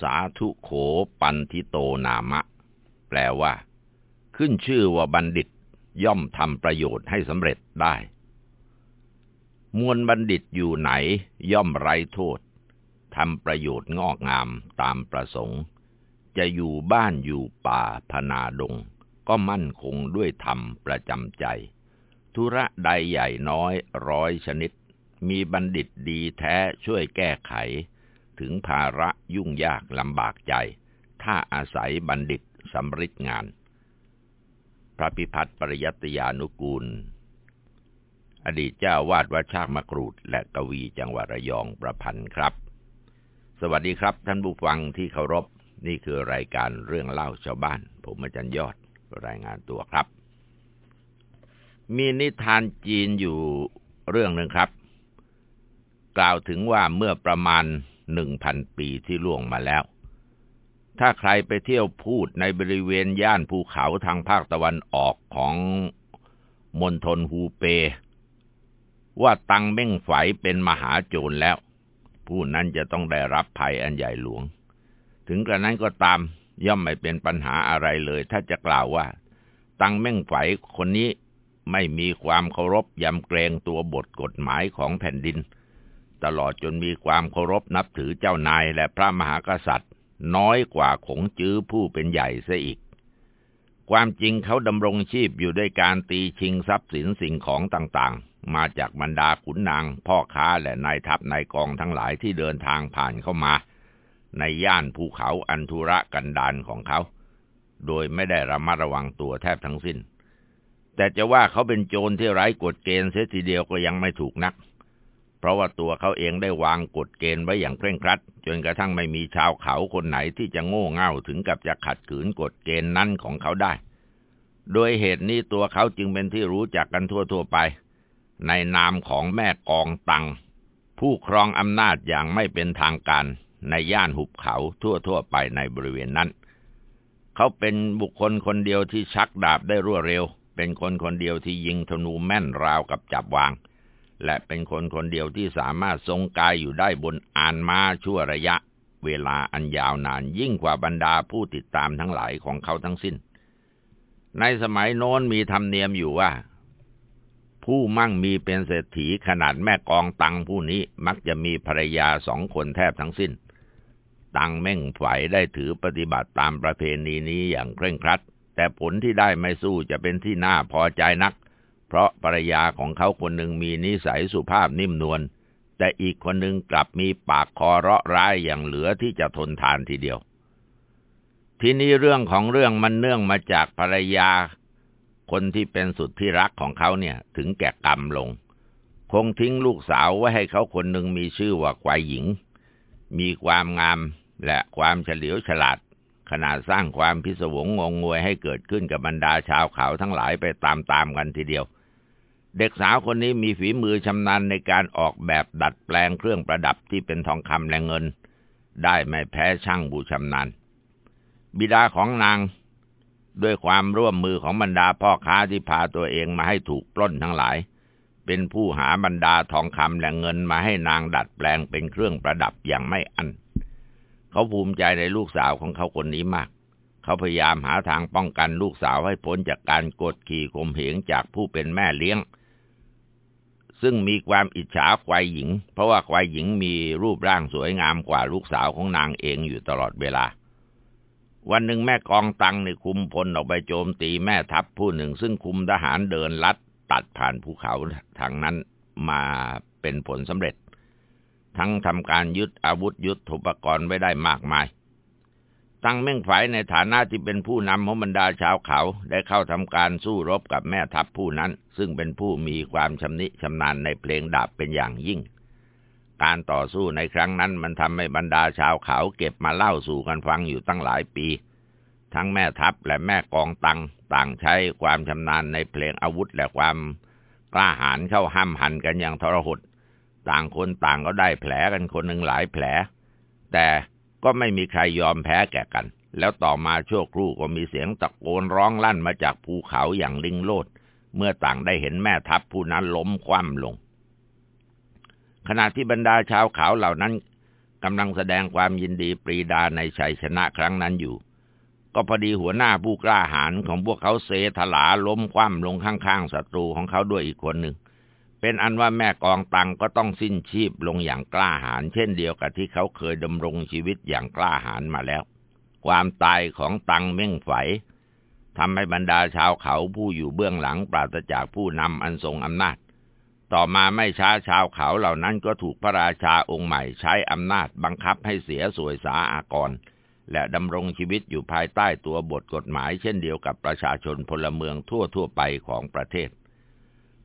สาธุโขปันทิโตนามะ แปลว่า ขึ้นชื่อว่าบัณฑิตย่อมทำประโยชน์ให้สำเร็จได้ มวลบัณฑิตอยู่ไหน ย่อมไร้โทษทำประโยชน์งอกงามตามประสงค์ จะอยู่บ้านอยู่ป่าพนาดง ก็มั่นคงด้วยธรรมประจำใจ ธุระใดใหญ่น้อยร้อยชนิด มีบัณฑิตดีแท้ช่วยแก้ไข ถึงภาระยุ่งยากลำบากใจ ถ้าอาศัยบัณฑิตสำริดงาน พระพิพัฒน์ปริยัตยานุกูล อดีตเจ้าวาดวัดชากมะกรูด และกวีจังหวัดระยองประพันธ์ครับ สวัสดีครับ ท่านผู้ฟังที่เคารพ นี่คือรายการเรื่องเล่าชาวบ้าน ผมอาจารย์ยอดรายงานตัวครับ มีนิทานจีนอยู่เรื่องหนึ่งครับ กล่าวถึงว่าเมื่อประมาณ หนึ่งพันปีที่ล่วงมาแล้ว ถ้าใครไปเที่ยวพูดในบริเวณย่านภูเขาทางภาคตะวันออกของมณฑลฮูเป ว่าตังเม่งไฝเป็นมหาโจรแล้ว ผู้นั้นจะต้องได้รับภัยอันใหญ่หลวง ถึงกระนั้นก็ตามย่อมไม่เป็นปัญหาอะไรเลย ถ้าจะกล่าวว่า ตังแม่งไฝคนนี้ไม่มีความเคารพยำเกรงตัวบทกฎหมายของแผ่นดิน ตลอดจนมีความเคารพนับถือเจ้านายและพระมหากษัตริย์ น้อยกว่าขงจื้อผู้เป็นใหญ่เสียอีก ความจริงเขาดำรงชีพอยู่ด้วยการตีชิงทรัพย์สินสิ่งของต่างๆ มาจากบรรดาขุนนาง พ่อค้าและนายทัพนายกองทั้งหลายที่เดินทางผ่านเข้ามา ในย่านภูเขาอันธุระกันดานของเขา โดยไม่ได้ระมัดระวังตัวแทบทั้งสิ้น แต่จะว่าเขาเป็นโจรที่ไร้กฎเกณฑ์เสียทีเดียวก็ยังไม่ถูกนัก ราะว่าตัวเขาเองได้วางกฎเกณฑ์ไว้อย่างเคร่งครัด จนกระทั่งไม่มีชาวเขาคนไหนที่จะโง่เง่าถึงกับจะขัดขืนกฎเกณฑ์นั้นของเขาได้ โดยเหตุนี้ตัวเขาจึงเป็นที่รู้จักกันทั่วๆไป ในนามของแม่กองตัง ผู้ครองอำนาจอย่างไม่เป็นทางการในย่านหุบเขาทั่วๆไปในบริเวณนั้น เขาเป็นบุคคลคนเดียวที่ชักดาบได้รวดเร็ว เป็นคนคนเดียวที่ยิงธนูแม่นราวกับจับวาง และเป็นคนคนเดียวที่สามารถทรงกายอยู่ได้บนอานม้าชั่วระยะ เวลาอันยาวนานยิ่งกว่าบรรดาผู้ติดตามทั้งหลายของเขาทั้งสิ้น ในสมัยโน้นมีธรรมเนียมอยู่ว่า ผู้มั่งมีเป็นเศรษฐีขนาดแม่กองตังผู้นี้มักจะมีภรรยาสองคนแทบทั้งสิ้น ตังเม่งไฝได้ถือปฏิบัติตามประเพณีนี้อย่างเคร่งครัด แต่ผลที่ได้ไม่สู้จะเป็นที่น่าพอใจนัก เพราะภรรยาของเขาคนหนึ่งมีนิสัยสุภาพนิ่มนวลแต่อีกคนหนึ่งกลับมีปากคอเราะร้ายอย่างเหลือที่จะทนทานทีเดียว ทีนี้เรื่องของเรื่องมันเนื่องมาจากภรรยา คนที่เป็นสุดที่รักของเขาเนี่ยถึงแก่กรรมลง คงทิ้งลูกสาวไว้ให้เขาคนหนึ่งมีชื่อว่าควายหญิง มีความงามและความเฉลียวฉลาดขนาดสร้างความพิศวงงงงวยให้เกิดขึ้นกับบรรดาชาวเขาทั้งหลายไปตามๆกันทีเดียว เด็กสาวคนนี้มีฝีมือชำนาญในการออกแบบดัดแปลงเครื่องประดับที่เป็นทองคำและเงิน ได้ไม่แพ้ช่างบูชำนาญ บิดาของนาง ด้วยความร่วมมือของบรรดาพ่อค้าที่พาตัวเองมาให้ถูกปล้นทั้งหลาย เป็นผู้หาบรรดาทองคำและเงินมาให้นางดัดแปลงเป็นเครื่องประดับอย่างไม่อัน เขาภูมิใจในลูกสาวของเขาคนนี้มากเขาพยายามหาทางป้องกันลูกสาวให้พ้นจากการกดขี่ข่มเหงจากผู้เป็นแม่เลี้ยง ซึ่งมีความอิจฉาควายหญิง เพราะว่าควายหญิงมีรูปร่างสวยงามกว่าลูกสาวของนางเองอยู่ตลอดเวลา วันหนึ่งแม่กองตังในคุมพลออกไปโจมตีแม่ทัพผู้หนึ่ง ซึ่งคุมทหารเดินลัดตัดผ่านภูเขาทางนั้นมาเป็นผลสำเร็จ ทั้งทำการยึดอาวุธยุทโธปกรณ์ไว้ได้มากมาย ตั้งเม่งไฝในฐานะที่เป็นผู้นำของบรรดาชาวเขาได้เข้าทำการสู้รบกับแม่ทัพผู้นั้น ซึ่งเป็นผู้มีความชำนิชำนาญในเพลงดาบเป็นอย่างยิ่ง การต่อสู้ในครั้งนั้นมันทำให้บรรดาชาวเขาเก็บมาเล่าสู่กันฟังอยู่ตั้งหลายปี ทั้งแม่ทัพและแม่กองตังต่างใช้ความชำนาญในเพลงอาวุธและความกล้าหาญเข้าห้ามหันกันอย่างทรหดต่างคนต่างก็ได้แผลกันคนหนึ่งหลายแผล แต่ ก็ไม่มีใครยอมแพ้แก่กัน แล้วต่อมาชั่วครู่ก็มีเสียงตะโกนร้องลั่นมาจากภูเขาอย่างลิงโลด เมื่อต่างได้เห็นแม่ทัพผู้นั้นล้มคว่ำลง ขณะที่บรรดาชาวเขาเหล่านั้นกำลังแสดงความยินดีปรีดาในชัยชนะครั้งนั้นอยู่ ก็พอดีหัวหน้าผู้กล้าหาญของพวกเขาเซถลาล้มคว่ำลงข้างๆศัตรูของเขาด้วยอีกคนหนึ่ง เป็นอันว่าแม่กองตังก็ต้องสิ้นชีพลงอย่างกล้าหาญเช่นเดียวกับที่เขาเคยดำรงชีวิตอย่างกล้าหาญมาแล้ว ความตายของตังเม่งไฝทำให้บรรดาชาวเขาผู้อยู่เบื้องหลังปราศจากผู้นำอันทรงอำนาจ ต่อมาไม่ช้าชาวเขาเหล่านั้นก็ถูกพระราชาองค์ใหม่ใช้อำนาจบังคับให้เสียสวยสาอากร และดำรงชีวิตอยู่ภายใต้ตัวบทกฎหมายเช่นเดียวกับประชาชนพลเมืองทั่วทั่วไปของประเทศ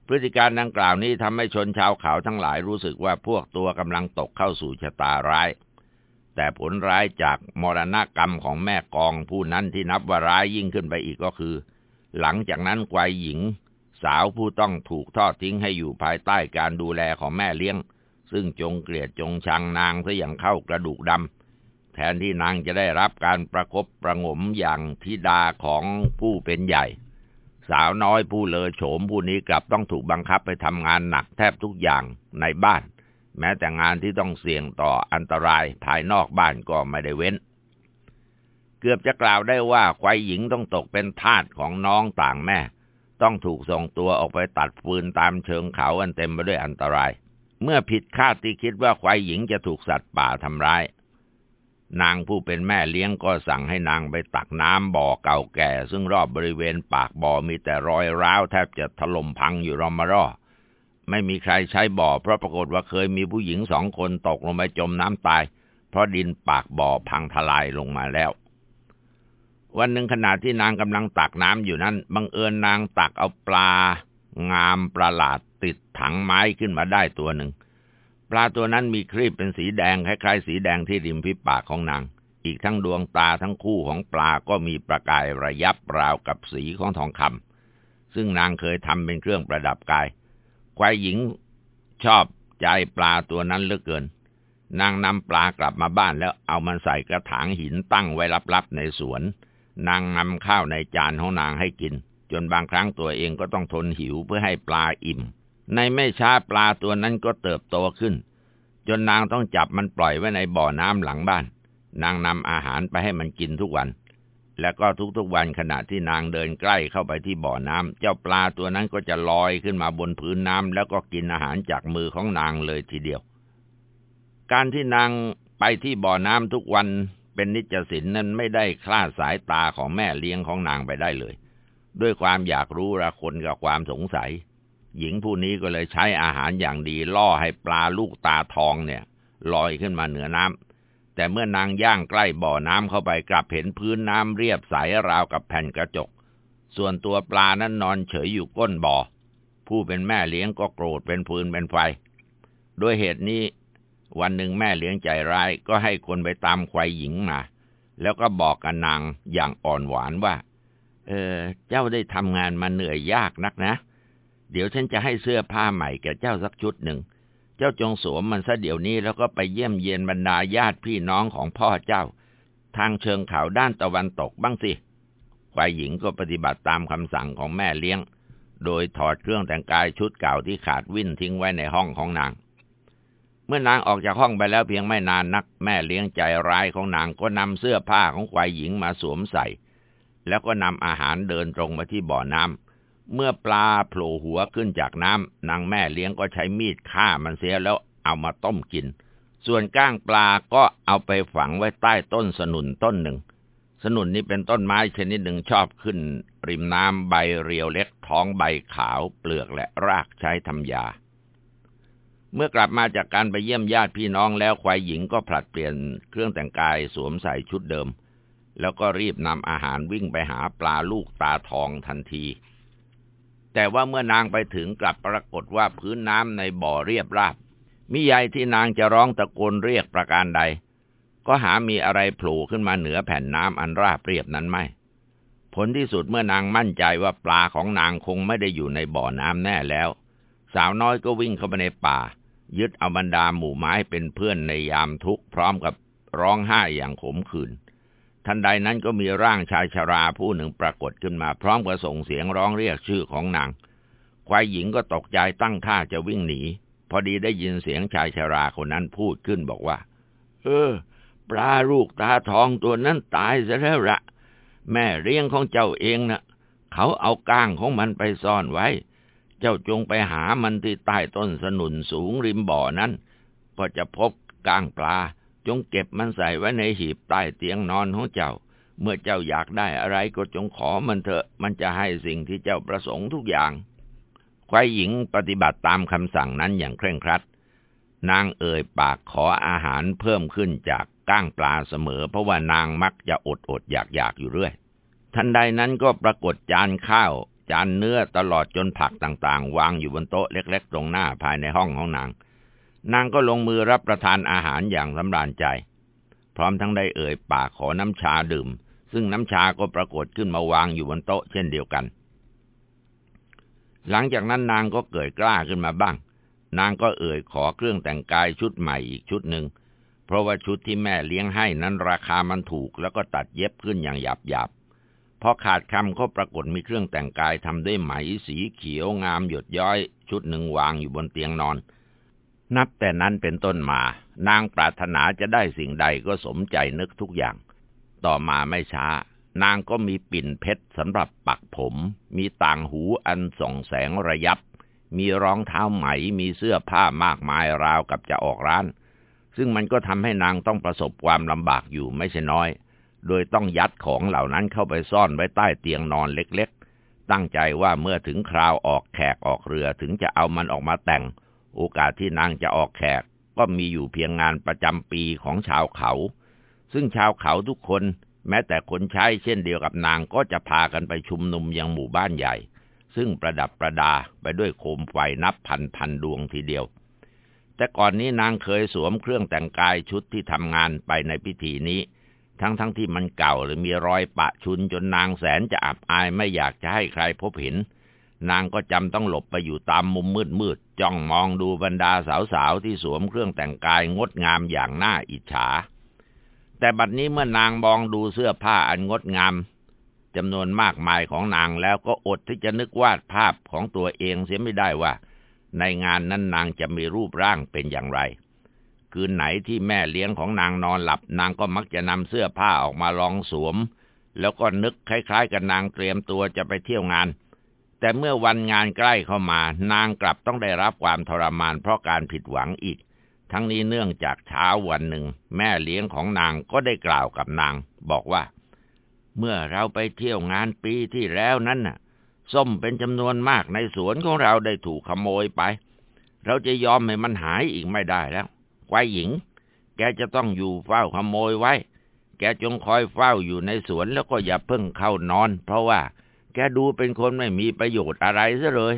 พฤติการดังกล่าวนี้ทำให้ชนชาวเขาทั้งหลายรู้สึกว่าพวกตัวกำลังตกเข้าสู่ชะตาร้าย แต่ผลร้ายจากมรณกรรมของแม่กองผู้นั้นที่นับว่าร้ายยิ่งขึ้นไปอีกก็คือ หลังจากนั้นกวายหญิง สาวผู้ต้องถูกทอดทิ้งให้อยู่ภายใต้การดูแลของแม่เลี้ยง ซึ่งจงเกลียดจงชังนางซะอย่างเข้ากระดูกดำแทนที่นางจะได้รับการประครบประงมอย่างทิดาของผู้เป็นใหญ่ สาวน้อยผู้เลอโฉมผู้นี้กลับต้องถูกบังคับไปทำงานหนักแทบทุกอย่างในบ้าน แม้แต่งานที่ต้องเสี่ยงต่ออันตรายภายนอกบ้านก็ไม่ได้เว้น เกือบจะกล่าวได้ว่าควายหญิงต้องตกเป็นทาสของน้องต่างแม่ ต้องถูกส่งตัวออกไปตัดฟืนตามเชิงเขาอันเต็มไปด้วยอันตราย เมื่อผิดคาดที่คิดว่าควายหญิงจะถูกสัตว์ป่าทำร้าย นางผู้เป็นแม่เลี้ยงก็สั่งให้นางไปตักน้ำบ่อเก่าแก่ ซึ่งรอบบริเวณปากบ่อมีแต่รอยร้าวแทบจะถล่มพังอยู่รอมารอไม่มีใครใช้บ่อ เพราะปรากฏว่าเคยมีผู้หญิงสองคนตกลงไปจมน้ำตาย เพราะดินปากบ่อพังทลายลงมาแล้ว วันหนึ่งขณะที่นางกำลังตักน้ำอยู่นั้นบังเอิญนางตักเอาปลา งามประหลาดติดถังไม้ขึ้นมาได้ตัวหนึ่ง ปลาตัวนั้นมีครีบเป็นสีแดงคล้ายๆสีแดงที่ริมฝีปากของนาง อีกทั้งดวงตาทั้งคู่ของปลาก็มีประกายระยับราวกับสีของทองคำซึ่งนางเคยทำเป็นเครื่องประดับกาย ควายหญิงชอบใจปลาตัวนั้นเหลือเกิน นางนำปลากลับมาบ้านแล้วเอามันใส่กระถางหินตั้งไว้ลับๆในสวน นางนำข้าวในจานของนางให้กิน จนบางครั้งตัวเองก็ต้องทนหิวเพื่อให้ปลาอิ่ม ในไม่ช้าปลาตัวนั้นก็เติบโตขึ้น จนนางต้องจับมันปล่อยไว้ในบ่อน้ำหลังบ้าน นางนำอาหารไปให้มันกินทุกวัน แล้วก็ทุกๆวันขณะที่นางเดินใกล้เข้าไปที่บ่อน้ำเจ้าปลาตัวนั้นก็จะลอยขึ้นมาบนพื้นน้ำแล้วก็กินอาหารจากมือของนางเลยทีเดียว การที่นางไปที่บ่อน้ำทุกวันเป็นนิจสินนั้นไม่ได้คลาดสายตาของแม่เลี้ยงของนางไปได้เลย ด้วยความอยากรู้ระคนกับความสงสัย หญิงผู้นี้ก็เลยใช้อาหารอย่างดีล่อให้ปลาลูกตาทองเนี่ยลอยขึ้นมาเหนือน้ำแต่เมื่อนางย่างใกล้บ่อน้ำเข้าไปกลับเห็นพื้นน้ำเรียบใสราวกับแผ่นกระจก ส่วนตัวปลานั้นนอนเฉยอยู่ก้นบ่อ ผู้เป็นแม่เลี้ยงก็โกรธเป็นฟืนเป็นไฟ ด้วยเหตุนี้วันหนึ่งแม่เลี้ยงใจร้ายก็ให้คนไปตามควายหญิงมา แล้วก็บอกกับนางอย่างอ่อนหวานว่า เออ เจ้าได้ทำงานมาเหนื่อยยากนักนะเเดี๋ยวฉันจะให้เสื้อผ้าใหม่แก่เจ้าสักชุดหนึ่ง เจ้าจงสวมมันซะเดี๋ยวนี้แล้วก็ไปเยี่ยมเยียนบรรดาญาติพี่น้องของพ่อเจ้า ทางเชิงเขาด้านตะวันตกบ้างสิฝ่ายหญิงก็ปฏิบัติตามคำสั่งของแม่เลี้ยง โดยถอดเครื่องแต่งกายชุดเก่าที่ขาดวิ่นทิ้งไว้ในห้องของนาง เมื่อนางออกจากห้องไปแล้วเพียงไม่นานนัก แม่เลี้ยงใจร้ายของนางก็นำเสื้อผ้าของควายหญิงมาสวมใส่ แล้วก็นำอาหารเดินตรงมาที่บ่อน้ำ เมื่อปลาโผล่หัวขึ้นจากน้ำนางแม่เลี้ยงก็ใช้มีดฆ่ามันเสียแล้วเอามาต้มกิน ส่วนก้างปลาก็เอาไปฝังไว้ใต้ต้นสนุนต้นหนึ่ง สนุนนี้เป็นต้นไม้ชนิดหนึ่งชอบขึ้น ริมน้ำใบเรียวเล็กท้องใบขาวเปลือกและรากใช้ทำยา เมื่อกลับมาจากการไปเยี่ยมญาติพี่น้องแล้วควายหญิงก็ผลัดเปลี่ยนเครื่องแต่งกายสวมใส่ชุดเดิม แล้วก็รีบนำอาหารวิ่งไปหาปลาลูกตาทองทันที แต่ว่าเมื่อนางไปถึงกลับปรากฏว่าพื้นน้ำในบ่อเรียบราบมิใหญ่ที่นางจะร้องตะโกนเรียกประการใด ก็หามีอะไรโผล่ขึ้นมาเหนือแผ่นน้ำอันราบเรียบนั้นไม่ ผลที่สุดเมื่อนางมั่นใจว่าปลาของนางคงไม่ได้อยู่ในบ่อน้ำแน่แล้ว สาวน้อยก็วิ่งเข้าไปในป่า ยึดเอาบรรดาหมู่ไม้เป็นเพื่อนในยามทุกข์พร้อมกับร้องไห้อย่างขมขื่น ทันใดนั้นก็มีร่างชายชาราผู้หนึ่งปรากฏขึ้นมา พร้อมกับส่งเสียงร้องเรียกชื่อของนาง ควายหญิงก็ตกใจตั้งท่าจะวิ่งหนี พอดีได้ยินเสียงชายชาราคนนั้นพูดขึ้นบอกว่า เออ ปลาลูกตาทองตัวนั้นตายซะแล้วละแม่เลี้ยงของเจ้าเองนะ่ะ เขาเอาก้างของมันไปซ่อนไว้ เจ้าจงไปหามันที่ใต้ต้นสนุนสูงริมบ่อนั้น ก็จะพบก้างปลา จงเก็บมันใส่ไว้ในหีบใต้เตียงนอนของเจ้า เมื่อเจ้าอยากได้อะไรก็จงขอมันเถอะ มันจะให้สิ่งที่เจ้าประสงค์ทุกอย่างควายหญิงปฏิบัติตามคำสั่งนั้นอย่างเคร่งครัด นางเอ่ยปากขออาหารเพิ่มขึ้นจากก้างปลาเสมอ เพราะว่านางมักจะอดอดอยากอยากอยู่เรื่อย ทันใดนั้นก็ปรากฏจานข้าว จานเนื้อตลอดจนผักต่างๆ วางอยู่บนโต๊ะเล็ก ๆ ตรงหน้าภายในห้องของนาง นางก็ลงมือรับประทานอาหารอย่างสำราญใจ พร้อมทั้งได้เอ่ยปากขอน้ำชาดื่ม ซึ่งน้ำชาก็ปรากฏขึ้นมาวางอยู่บนโต๊ะเช่นเดียวกัน หลังจากนั้นนางก็เกิดกล้าขึ้นมาบ้าง นางก็เอ่ยขอเครื่องแต่งกายชุดใหม่อีกชุดหนึ่งเพราะว่าชุดที่แม่เลี้ยงให้นั้นราคามันถูกแล้วก็ตัดเย็บขึ้นอย่างหยาบหยาบพอขาดคำก็ปรากฏมีเครื่องแต่งกายทำด้วยไหมสีเขียวงามหยดย้อย ชุดหนึ่งวางอยู่บนเตียงนอน นับแต่นั้นเป็นต้นมา นางปรารถนาจะได้สิ่งใดก็สมใจนึกทุกอย่าง ต่อมาไม่ช้า นางก็มีปิ่นเพชรสำหรับปักผม มีต่างหูอันส่องแสงระยับ มีรองเท้าไหม มีเสื้อผ้ามากมายราวกับจะออกร้าน ซึ่งมันก็ทำให้นางต้องประสบความลำบากอยู่ไม่ใช่น้อย โดยต้องยัดของเหล่านั้นเข้าไปซ่อนไว้ใต้เตียงนอนเล็กๆ ตั้งใจว่าเมื่อถึงคราวออกแขกออกเรือถึงจะเอามันออกมาแต่ง โอกาสที่นางจะออกแขกก็มีอยู่เพียงงานประจำปีของชาวเขา ซึ่งชาวเขาทุกคนแม้แต่คนใช้เช่นเดียวกับนางก็จะพากันไปชุมนุมยังหมู่บ้านใหญ่ ซึ่งประดับประดาไปด้วยโคมไฟนับพันพันดวงทีเดียว แต่ก่อนนี้นางเคยสวมเครื่องแต่งกายชุดที่ทำงานไปในพิธีนี้ ทั้งๆทที่มันเก่าหรือมีรอยปะชุนจนนางแสนจะอับอายไม่อยากจะให้ใครพบเห็น นางก็จำต้องหลบไปอยู่ตามมุมมืดๆจ้องมองดูบรรดาสาวๆที่สวมเครื่องแต่งกายงดงามอย่างน่าอิจฉา แต่บัดนี้เมื่อนางมองดูเสื้อผ้าอันงดงามจำนวนมากมายของนางแล้วก็อดที่จะนึกวาดภาพของตัวเองเสียไม่ได้ว่า ในงานนั้นนางจะมีรูปร่างเป็นอย่างไร คืนไหนที่แม่เลี้ยงของนางนอนหลับ นางก็มักจะนำเสื้อผ้าออกมาลองสวม แล้วก็นึกคล้าย ๆ กับนางเตรียมตัวจะไปเที่ยวงาน แต่เมื่อวันงานใกล้เข้ามานางกลับต้องได้รับความทรมานเพราะการผิดหวังอีก ทั้งนี้เนื่องจากเช้าวันหนึ่ง แม่เลี้ยงของนางก็ได้กล่าวกับนาง บอกว่า เมื่อเราไปเที่ยวงานปีที่แล้วนั้นน่ะ ส้มเป็นจำนวนมากในสวนของเราได้ถูกขโมยไป เราจะยอมให้มันหายอีกไม่ได้แล้วควายหญิง แกจะต้องอยู่เฝ้าขโมยไว้ แกจงคอยเฝ้าอยู่ในสวนแล้วก็อย่าเพิ่งเข้านอน เพราะว่า แกดูเป็นคนไม่มีประโยชน์อะไรซะเลย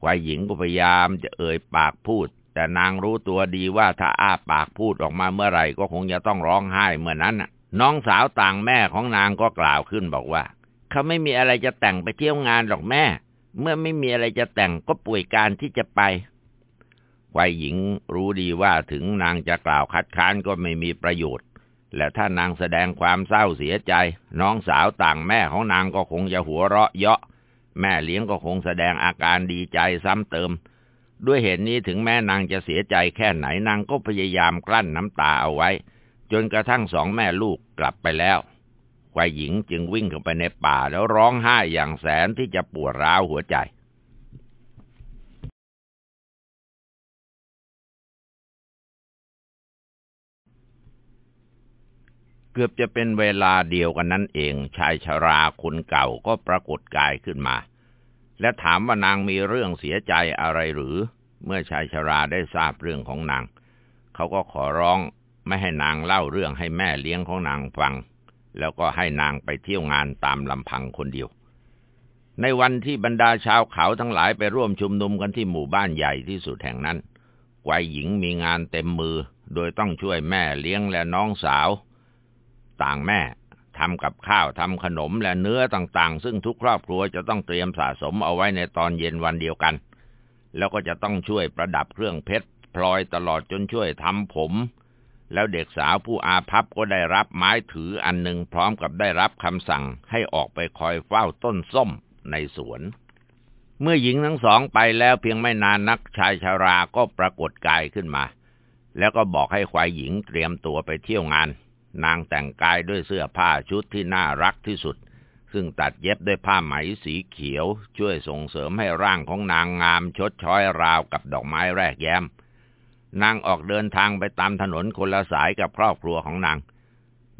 ควายหญิงก็พยายามจะเอ่ยปากพูด แต่นางรู้ตัวดีว่าถ้าอ้าปากพูดออกมาเมื่อไหร่ก็คงจะต้องร้องไห้เมื่อนั้นน้องสาวต่างแม่ของนางก็กล่าวขึ้นบอกว่า เขาไม่มีอะไรจะแต่งไปเที่ยวงานหรอกแม่ เมื่อไม่มีอะไรจะแต่งก็ป่วยการที่จะไปควัยหญิงรู้ดีว่าถึงนางจะกล่าวคัดค้านก็ไม่มีประโยชน์ และถ้านางแสดงความเศร้าเสียใจ น้องสาวต่างแม่ของนางก็คงจะหัวเราะเยาะ แม่เลี้ยงก็คงแสดงอาการดีใจซ้ำเติม ด้วยเหตุนี้ถึงแม่นางจะเสียใจแค่ไหนนางก็พยายามกลั้นน้ำตาเอาไว้ จนกระทั่งสองแม่ลูกกลับไปแล้วควายหญิงจึงวิ่งเข้าไปในป่าแล้วร้องไห้อย่างแสนที่จะปวดร้าวหัวใจ เกือบจะเป็นเวลาเดียวกันนั้นเอง ชายชราคนเก่าก็ปรากฏกายขึ้นมา และถามว่านางมีเรื่องเสียใจอะไรหรือ เมื่อชายชราได้ทราบเรื่องของนาง เขาก็ขอร้องไม่ให้นางเล่าเรื่องให้แม่เลี้ยงของนางฟัง แล้วก็ให้นางไปเที่ยวงานตามลำพังคนเดียว ในวันที่บรรดาชาวเขาทั้งหลายไปร่วมชุมนุมกันที่หมู่บ้านใหญ่ที่สุดแห่งนั้นกวายหญิงมีงานเต็มมือ โดยต้องช่วยแม่เลี้ยงและน้องสาว ต่างแม่ทำกับข้าวทำขนมและเนื้อต่างๆ ซึ่งทุกครอบครัวจะต้องเตรียมสะสมเอาไว้ในตอนเย็นวันเดียวกัน แล้วก็จะต้องช่วยประดับเครื่องเพชรพลอยตลอดจนช่วยทำผม แล้วเด็กสาวผู้อาภัพก็ได้รับไม้ถืออันหนึ่งพร้อมกับได้รับคำสั่งให้ออกไปคอยเฝ้าต้นส้มในสวน เมื่อหญิงทั้งสองไปแล้วเพียงไม่นานนักชายชาราก็ปรากฏกายขึ้นมา แล้วก็บอกให้ควายหญิงเตรียมตัวไปเที่ยวงาน นางแต่งกายด้วยเสื้อผ้าชุดที่น่ารักที่สุด ซึ่งตัดเย็บด้วยผ้าไหมสีเขียว ช่วยส่งเสริมให้ร่างของนางงามชดช้อยราวกับดอกไม้แรกแย้ม นางออกเดินทางไปตามถนนคนละสายกับครอบครัวของนาง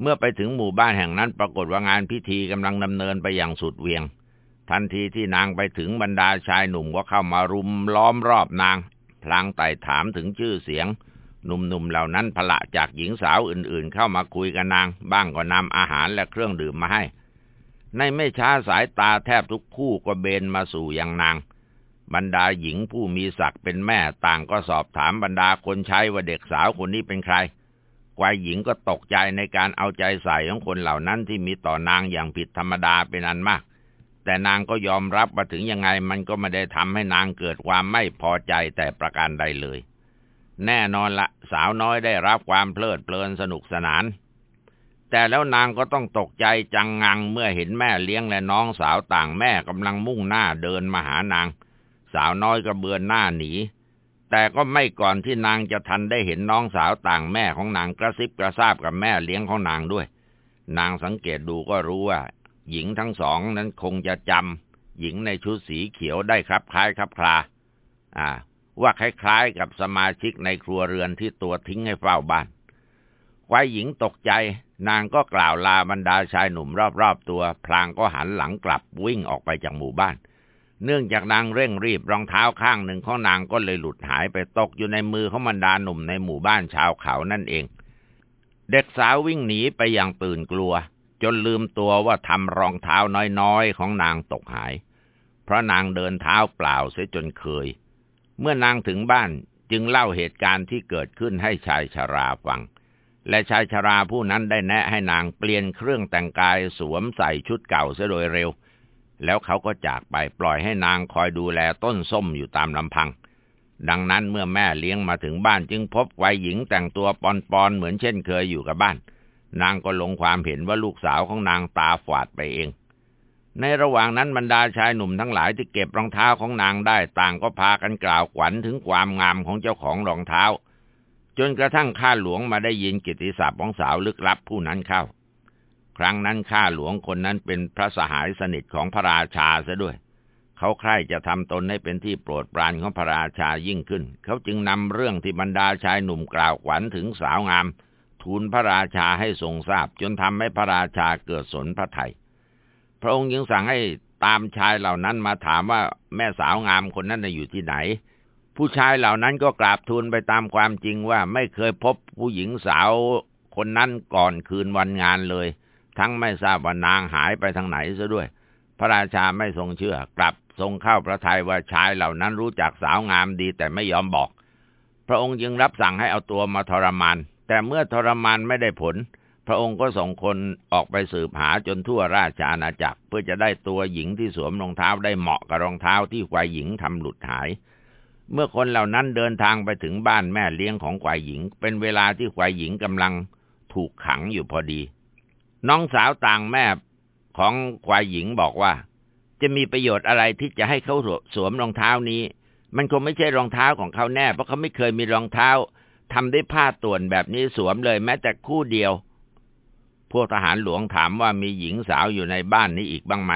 เมื่อไปถึงหมู่บ้านแห่งนั้นปรากฏว่างานพิธีกำลังดำเนินไปอย่างสุดเวียง ทันทีที่นางไปถึงบรรดาชายหนุ่มก็เข้ามารุมล้อมรอบนาง พลางไต่ถามถึงชื่อเสียง หนุ่มๆเหล่านั้นพละจากหญิงสาวอื่นๆ เข้ามาคุยกับนาง บ้างก็นำอาหารและเครื่องดื่มมาให้ ในไม่ช้าสายตาแทบทุกคู่ก็เบนมาสู่ยังนาง บรรดาหญิงผู้มีศักดิ์เป็นแม่ต่างก็สอบถามบรรดาคนใช้ว่าเด็กสาวคนนี้เป็นใครควายหญิงก็ตกใจในการเอาใจใส่ของคนเหล่านั้นที่มีต่อนางอย่างผิดธรรมดาเป็นอันมาก แต่นางก็ยอมรับว่าถึงยังไงมันก็ไม่ได้ทำให้นางเกิดความไม่พอใจแต่ประการใดเลย แน่นอนละสาวน้อยได้รับความเพลิดเพลินสนุกสนาน แต่แล้วนางก็ต้องตกใจจังงังเมื่อเห็นแม่เลี้ยงและน้องสาวต่างแม่กำลังมุ่งหน้าเดินมาหานาง สาวน้อยก็เบือนหน้าหนี แต่ก็ไม่ก่อนที่นางจะทันได้เห็นน้องสาวต่างแม่ของนางกระซิบกระซาบกับแม่เลี้ยงของนางด้วย นางสังเกตดูก็รู้ว่า หญิงทั้งสองนั้นคงจะจำหญิงในชุดสีเขียวได้ครับคล้ายครับคลา อ่า ว่าคล้ายๆกับสมาชิกในครัวเรือนที่ตัวทิ้งให้เฝ้าบ้านควายหญิงตกใจ นางก็กล่าวลาบรรดาชายหนุ่มรอบๆตัว พลางก็หันหลังกลับวิ่งออกไปจากหมู่บ้าน เนื่องจากนางเร่งรีบรองเท้าข้างหนึ่งของนางก็เลยหลุดหายไปตกอยู่ในมือของบรรดาหนุ่มในหมู่บ้านชาวเขานั่นเอง เด็กสาววิ่งหนีไปอย่างตื่นกลัว จนลืมตัวว่าทำรองเท้าน้อยๆของนางตกหาย เพราะนางเดินเท้าเปล่าเสียจนเคย เมื่อนางถึงบ้านจึงเล่าเหตุการณ์ที่เกิดขึ้นให้ชายชราฟัง และชายชราผู้นั้นได้แนะให้นางเปลี่ยนเครื่องแต่งกายสวมใส่ชุดเก่าเสียโดยเร็ว แล้วเขาก็จากไปปล่อยให้นางคอยดูแลต้นส้มอยู่ตามลำพัง ดังนั้นเมื่อแม่เลี้ยงมาถึงบ้านจึงพบวัยหญิงแต่งตัวปอนๆเหมือนเช่นเคยอยู่กับบ้าน นางก็ลงความเห็นว่าลูกสาวของนางตาฝาดไปเอง ในระหว่างนั้นบรรดาชายหนุ่มทั้งหลายที่เก็บรองเท้าของนางได้ต่างก็พากันกล่าวขวัญถึงความงามของเจ้าของรองเท้า จนกระทั่งข้าหลวงมาได้ยินกิติศัพท์ของสาวลึกลับผู้นั้นเข้า ครั้งนั้นข้าหลวงคนนั้นเป็นพระสหายสนิทของพระราชาซะด้วย เขาใคร่จะทำตนให้เป็นที่โปรดปรานของพระราชายิ่งขึ้น เขาจึงนำเรื่องที่บรรดาชายหนุ่มกล่าวขวัญถึงสาวงาม ทูลพระราชาให้ทรงทราบจนทำให้พระราชาเกิดสนพระไทย พระองค์ยังสั่งให้ตามชายเหล่านั้นมาถามว่าแม่สาวงามคนนั้นอยู่ที่ไหน ผู้ชายเหล่านั้นก็กราบทูลไปตามความจริงว่าไม่เคยพบผู้หญิงสาวคนนั้นก่อนคืนวันงานเลย ทั้งไม่ทราบว่านางหายไปทางไหนซะด้วย พระราชาไม่ทรงเชื่อกลับทรงเข้าพระทัยว่าชายเหล่านั้นรู้จักสาวงามดีแต่ไม่ยอมบอก พระองค์จึงรับสั่งให้เอาตัวมาทรมาน แต่เมื่อทรมานไม่ได้ผล ระองค์ก็ส่งคนออกไปสืบหาจนทั่วราชอาณาจักร เพื่อจะได้ตัวหญิงที่สวมรองเท้าได้เหมาะกับรองเท้าที่ควายหญิงทำหลุดหาย เมื่อคนเหล่านั้นเดินทางไปถึงบ้านแม่เลี้ยงของควายหญิง เป็นเวลาที่ควายหญิงกำลังถูกขังอยู่พอดี น้องสาวต่างแม่ของควายหญิงบอกว่า จะมีประโยชน์อะไรที่จะให้เขาสวมรองเท้านี้ มันคงไม่ใช่รองเท้าของเขาแน่ เพราะเขาไม่เคยมีรองเท้าทำด้วยผ้าต่วนแบบนี้สวมเลยแม้แต่คู่เดียว พวกทหารหลวงถามว่ามีหญิงสาวอยู่ในบ้านนี้อีกบ้างไหม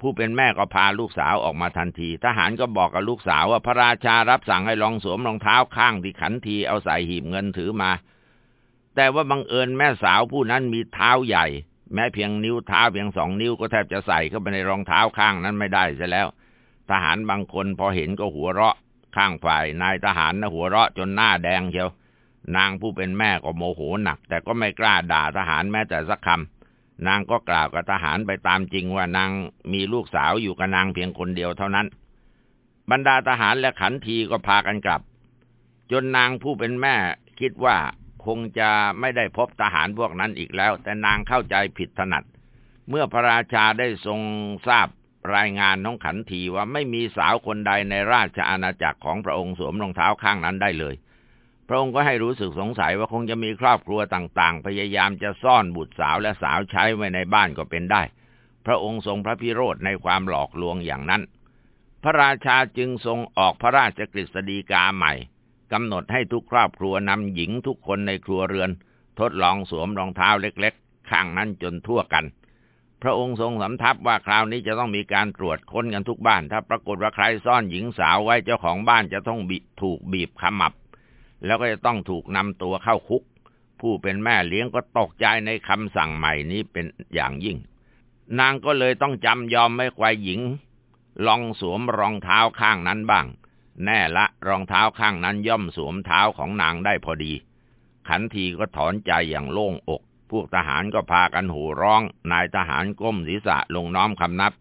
ผู้เป็นแม่ก็พาลูกสาวออกมาทันที ทหารก็บอกกับลูกสาวว่าพระราชารับสั่งให้ลองสวมรองเท้าข้างที่ขันทีเอาใส่หีบเงินถือมา แต่ว่าบังเอิญแม่สาวผู้นั้นมีเท้าใหญ่ แม้เพียงนิ้วเท้าเพียงสองนิ้วก็แทบจะใส่เข้าไปในรองเท้าข้างนั้นไม่ได้ซะแล้ว ทหารบางคนพอเห็นก็หัวเราะ ข้างฝ่ายนายทหารนะหัวเราะจนหน้าแดงเชียว นางผู้เป็นแม่ก็โมโหหนัก แต่ก็ไม่กล้าด่าทหารแม้แต่สักคำนางก็กล่าวกับทหารไปตามจริงว่านางมีลูกสาวอยู่กับนางเพียงคนเดียวเท่านั้น บรรดาทหารและขันทีก็พากันกลับ จนนางผู้เป็นแม่คิดว่าคงจะไม่ได้พบทหารพวกนั้นอีกแล้ว แต่นางเข้าใจผิดถนัด เมื่อพระราชาได้ทรงทราบรายงานน้องขันทีว่าไม่มีสาวคนใดในราชอาณาจักรของพระองค์สวมรองเท้าข้างนั้นได้เลย พระองค์ก็ให้รู้สึกสงสัยว่าคงจะมีครอบครัวต่างๆ พยายามจะซ่อนบุตรสาวและสาวใช้ไว้ในบ้านก็เป็นได้ พระองค์ทรงพระพิโรธในความหลอกลวงอย่างนั้น พระราชาจึงทรงออกพระราชกฤษฎีกาใหม่กำหนดให้ทุกครอบครัวนำหญิงทุกคนในครัวเรือน ทดลองสวมรองเท้าเล็กๆ ข้างนั้นจนทั่วกัน พระองค์ทรงสำทับว่าคราวนี้จะต้องมีการตรวจค้นกันทุกบ้าน ถ้าปรากฏว่าใครซ่อนหญิงสาวไว้เจ้าของบ้านจะต้องถูกบีบขมับ แล้วก็จะต้องถูกนำตัวเข้าคุก ผู้เป็นแม่เลี้ยงก็ตกใจในคำสั่งใหม่นี้เป็นอย่างยิ่ง นางก็เลยต้องจำยอมไม่ควายหญิง ลองสวมรองเท้าข้างนั้นบ้าง แน่ละรองเท้าข้างนั้นย่อมสวมเท้าของนางได้พอดี ขันทีก็ถอนใจอย่างโล่งอก พวกทหารก็พากันหูร้อง นายทหารก้มศีรษะลงน้อมคำนับ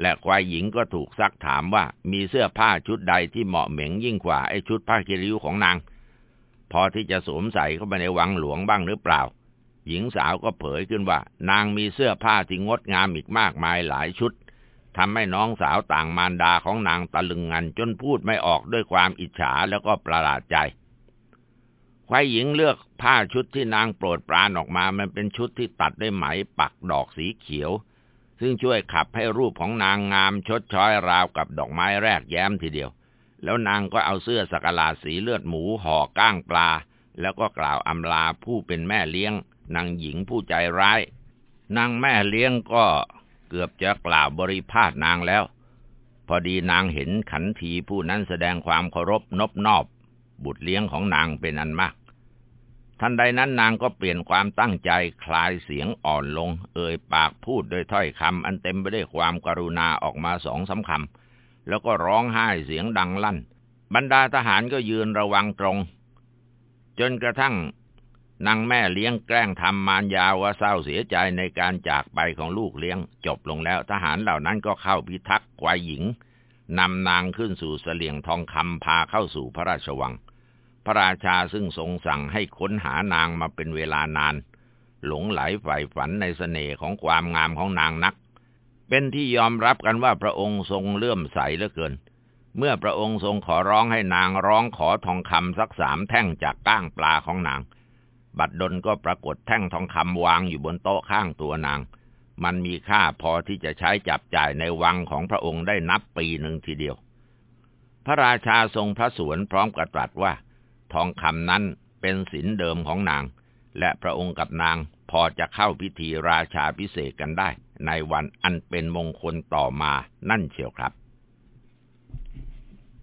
และควายหญิงก็ถูกซักถามว่ามีเสื้อผ้าชุดใดที่เหมาะเหม็งยิ่งกว่าไอ้ชุดผ้ากิริ้วของนาง พอที่จะสวมใส่เข้าไปในวังหลวงบ้างหรือเปล่า หญิงสาวก็เผยขึ้นว่า นางมีเสื้อผ้าที่งดงามอีกมากมายหลายชุดทำให้น้องสาวต่างมารดาของนางตะลึงงันจนพูดไม่ออกด้วยความอิจฉาแล้วก็ประหลาดใจควายหญิงเลือกผ้าชุดที่นางโปรดปรานออกมา มันเป็นชุดที่ตัดด้วยไหมปักดอกสีเขียว ซึ่งช่วยขับให้รูปของนางงามชดช้อยราวกับดอกไม้แรกแย้มทีเดียว แล้วนางก็เอาเสื้อสักลาสีเลือดหมูห่อก้างปลา แล้วก็กล่าวอำลาผู้เป็นแม่เลี้ยง นางหญิงผู้ใจร้าย นางแม่เลี้ยงก็เกือบจะกล่าวบริพาทนางแล้ว พอดีนางเห็นขันทีผู้นั้นแสดงความเคารพนบนอบ บุตรเลี้ยงของนางเป็นอันมากทันใดนั้นนางก็เปลี่ยนความตั้งใจคลายเสียงอ่อนลง เอ่ยปากพูดโดยถ้อยคำอันเต็มไปด้วยความกรุณาออกมาสองสาคำ แล้วก็ร้องไห้เสียงดังลั่น บรรดาทหารก็ยืนระวังตรง จนกระทั่งนางแม่เลี้ยงแกล้งทำมารยาว่าเศร้าเสียใจในการจากไปของลูกเลี้ยง จบลงแล้วทหารเหล่านั้นก็เข้าพิทักษ์ควายหญิงนำนางขึ้นสู่เสลียงทองคำพาเข้าสู่พระราชวัง พระราชาซึ่งทรงสั่งให้ค้นหานางมาเป็นเวลานาน หลงไหลใฝ่ฝันในสเสน่ห์ของความงามของนางนัก เป็นที่ยอมรับกันว่าพระองค์ทรงเลื่อมใสเหลือเกิน เมื่อพระองค์ทรงขอร้องให้นางร้องขอทองคำสักสามแท่งจากก้างปลาของนาง บัดดลก็ปรากฏแท่งทองคำวางอยู่บนโต๊ะข้างตัวนาง มันมีค่าพอที่จะใช้จับจ่ายในวังของพระองค์ได้นับปีหนึ่งทีเดียว พระราชาทรงพระสวนพร้อมกับตรัสว่า ทองคำนั้นเป็นศินเดิมของนาง และพระองค์กับนางพอจะเข้าพิธีราชาพิเศษกันได้ ในวันอันเป็นมงคลต่อมานั่นเชียวครับ